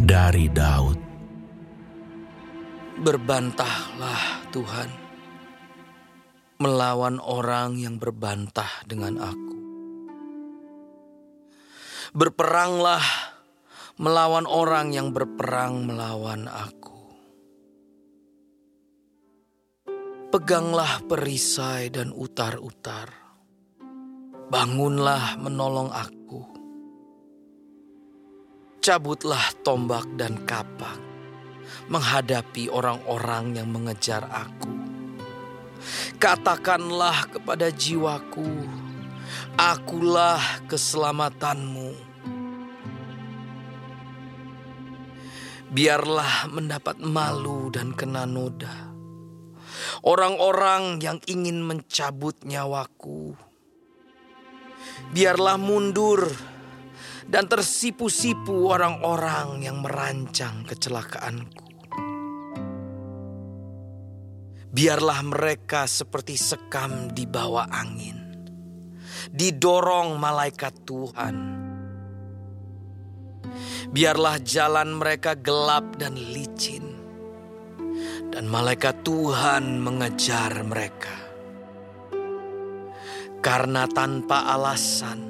dari Daud. Berbantahlah Tuhan melawan orang yang berbantah dengan aku. Berperanglah melawan orang yang berperang melawan aku. Peganglah perisai dan utar-utar. Bangunlah menolong aku. Cabutlah tombak dan kapak menghadapi orang-orang yang mengejar aku. Katakanlah kepada jiwaku, akulah keselamatanmu. Biarlah mendapat malu dan kena noda. Orang-orang yang ingin mencabut nyawaku. Biarlah mundur dan tersipu-sipu orang-orang yang merancang kecelakaanku. Biarlah mereka seperti sekam di bawah angin, didorong malaikat Tuhan. Biarlah jalan mereka gelap dan licin, dan malaikat Tuhan mengejar mereka. Karena tanpa alasan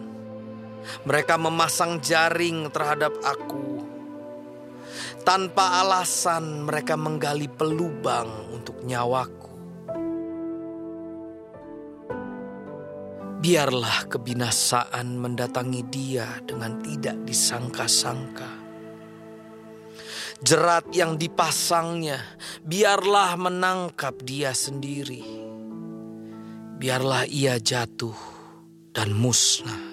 mereka memasang jaring terhadap aku. Tanpa alasan mereka menggali pelubang untuk nyawaku. Biarlah kebinasaan mendatangi dia dengan tidak disangka-sangka. Jerat yang dipasangnya, biarlah menangkap dia sendiri. Biarlah ia jatuh dan musnah.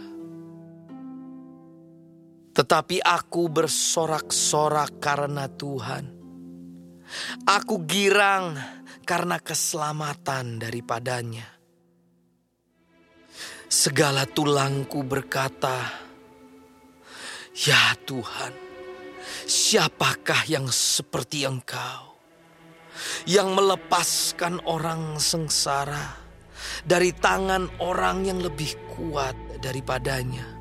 Tetapi aku bersorak-sorak karena Tuhan. Aku girang karena keselamatan daripadanya. Segala tulangku berkata, "Ya Tuhan, siapakah yang seperti Engkau yang melepaskan orang sengsara dari tangan orang yang lebih kuat daripadanya?"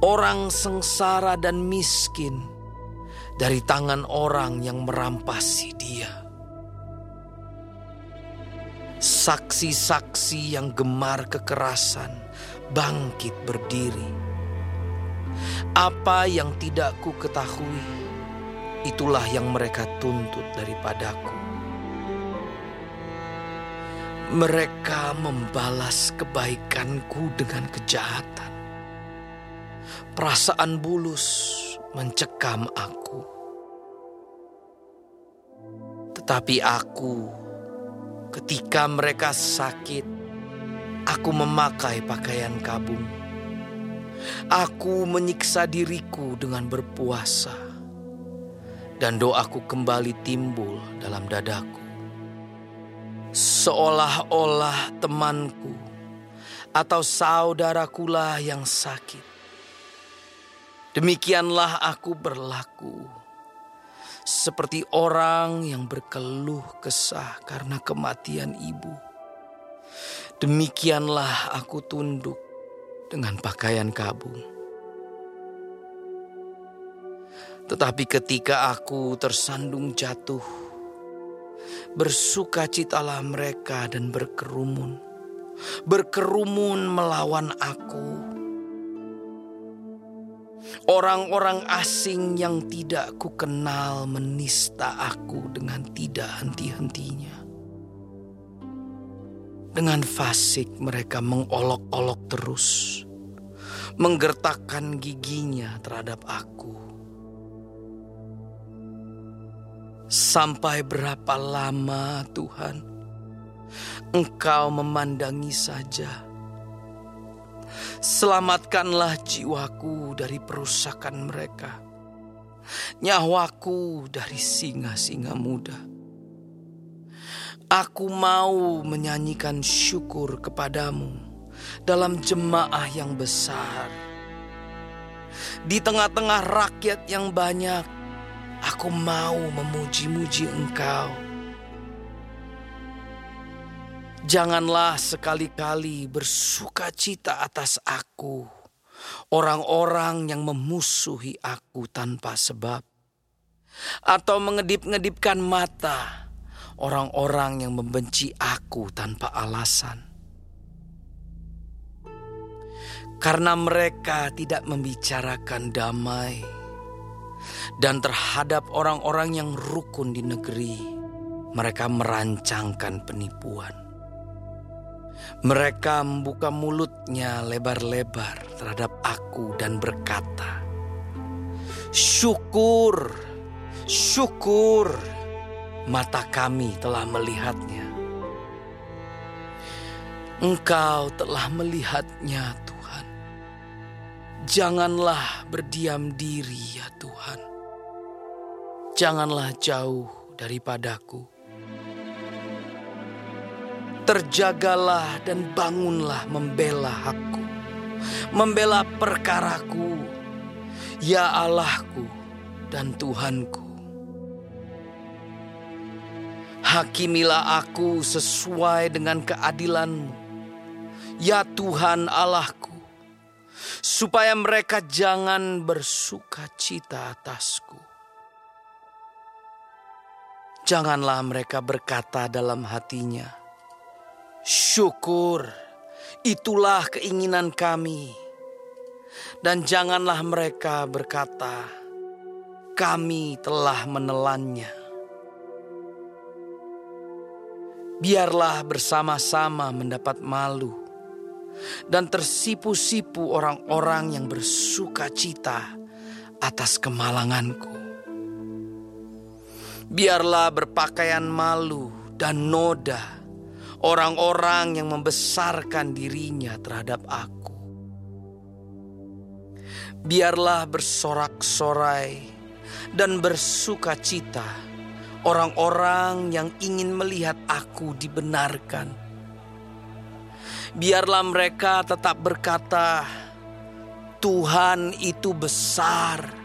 Orang sengsara dan miskin dari tangan orang yang merampasi dia. Saksi-saksi yang gemar kekerasan bangkit berdiri. Apa yang tidak ku ketahui, itulah yang mereka tuntut daripadaku. Mereka membalas kebaikanku dengan kejahatan Perasaan bulus mencekam aku. Tetapi aku, ketika mereka sakit, aku memakai pakaian kabung. Aku menyiksa diriku dengan berpuasa, dan doaku kembali timbul dalam dadaku. Seolah-olah temanku atau saudarakulah yang sakit Demikianlah aku berlaku seperti orang yang berkeluh kesah karena kematian ibu. Demikianlah aku tunduk dengan pakaian kabung. Tetapi ketika aku tersandung jatuh, bersukacitalah mereka dan berkerumun, berkerumun melawan aku Orang-orang asing yang tidak ku kenal menista aku dengan tidak henti-hentinya. Dengan fasik mereka mengolok-olok terus, menggertakkan giginya terhadap aku. Sampai berapa lama Tuhan Engkau memandangi saja Selamatkanlah jiwaku dari perusakan mereka. Nyawaku dari singa-singa muda. Aku mau menyanyikan syukur kepadamu dalam jemaah yang besar. Di tengah-tengah rakyat yang banyak, aku mau memuji-muji engkau Janganlah sekali-kali bersuka cita atas aku, orang-orang yang memusuhi aku tanpa sebab, atau mengedip-ngedipkan mata orang-orang yang membenci aku tanpa alasan. Karena mereka tidak membicarakan damai, dan terhadap orang-orang yang rukun di negeri, mereka merancangkan penipuan. Mereka membuka mulutnya lebar-lebar terhadap aku dan berkata, "Syukur, syukur, mata kami telah melihatnya." Engkau telah melihatnya, Tuhan. Janganlah berdiam diri, ya Tuhan. Janganlah jauh daripadaku Terjagalah dan bangunlah membela hakku, membela perkaraku, ya Allahku dan Tuhanku. Hakimilah aku sesuai dengan keadilanmu, ya Tuhan Allahku, supaya mereka jangan bersuka cita atasku. Janganlah mereka berkata dalam hatinya, Syukur, itulah keinginan kami. Dan janganlah mereka berkata, kami telah menelannya. Biarlah bersama-sama mendapat malu dan tersipu-sipu orang-orang yang bersuka cita atas kemalanganku. Biarlah berpakaian malu dan noda orang-orang yang membesarkan dirinya terhadap aku. Biarlah bersorak-sorai dan bersuka cita orang-orang yang ingin melihat aku dibenarkan. Biarlah mereka tetap berkata, "Tuhan itu besar,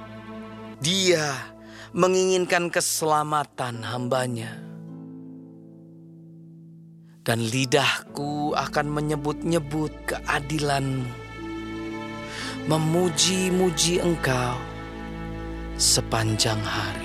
Dia menginginkan keselamatan hambanya." Dan lidahku akan menyebut-nyebut keadilanmu, memuji-muji engkau sepanjang hari.